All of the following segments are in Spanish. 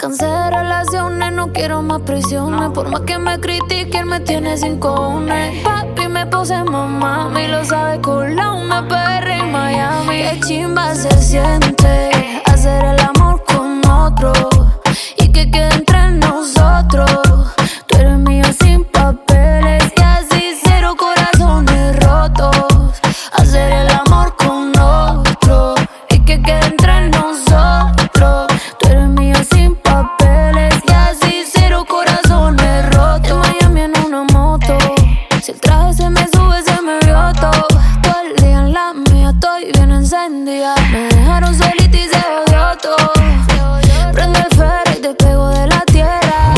cansé de relaciones, no quiero más prisiones. Por más que me critiquen, me tiene sin cojones. Papi me puse mamá, me lo sabe con la una PR en Miami. Qué chimba se siente Me dejaron solita y se odió todo. Prende el ferro y te pego de la tierra.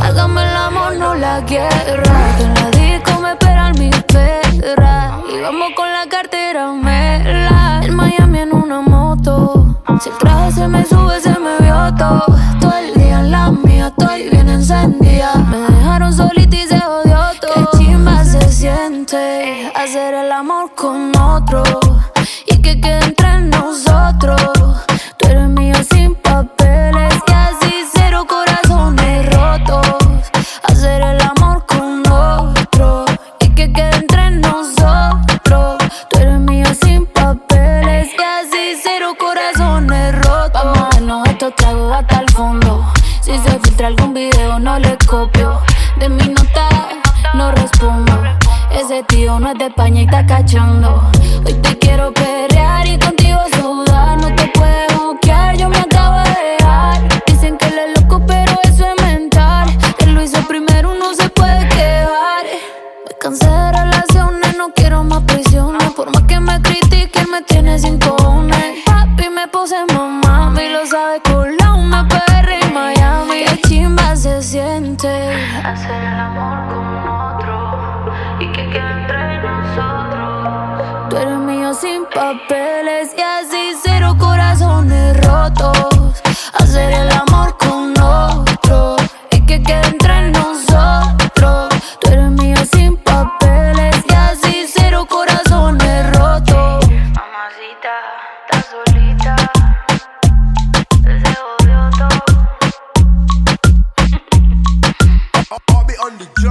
Hágame el amor, no la guerra. Que en la disco me esperan mis perras. Y vamos con la cartera mela. En Miami en una moto. Si el traje se me sube, se me vio todo. Todo el día en la mía estoy bien encendida. Me dejaron solita y se odió todo. Qué chimba se siente hacer el amor con otro. Que quede entre nosotros. Tú eres mío sin papeles y así cero corazones rotos. Hacer el amor con otro y que quede entre nosotros. Tú eres mío sin papeles y así cero corazones rotos. Vamos a darnos estos tragos hasta el fondo. Si se filtra algún video, no le copio. De mi nota no respondo. Ese tío no es de España y está cachando. Hoy te quiero pelear y contigo sudar. No te puedes bloquear, yo me acabo de dejar. Dicen que él es loco, pero eso es mental. Él lo hizo primero, no se puede quejar. Me cansé de relaciones, no quiero más prisiones. Por más que me critiquen, me tiene sin cojones. Papi me puse mamá, me lo sabe una PR en Miami. Qué chimba se siente hacer el amor con on the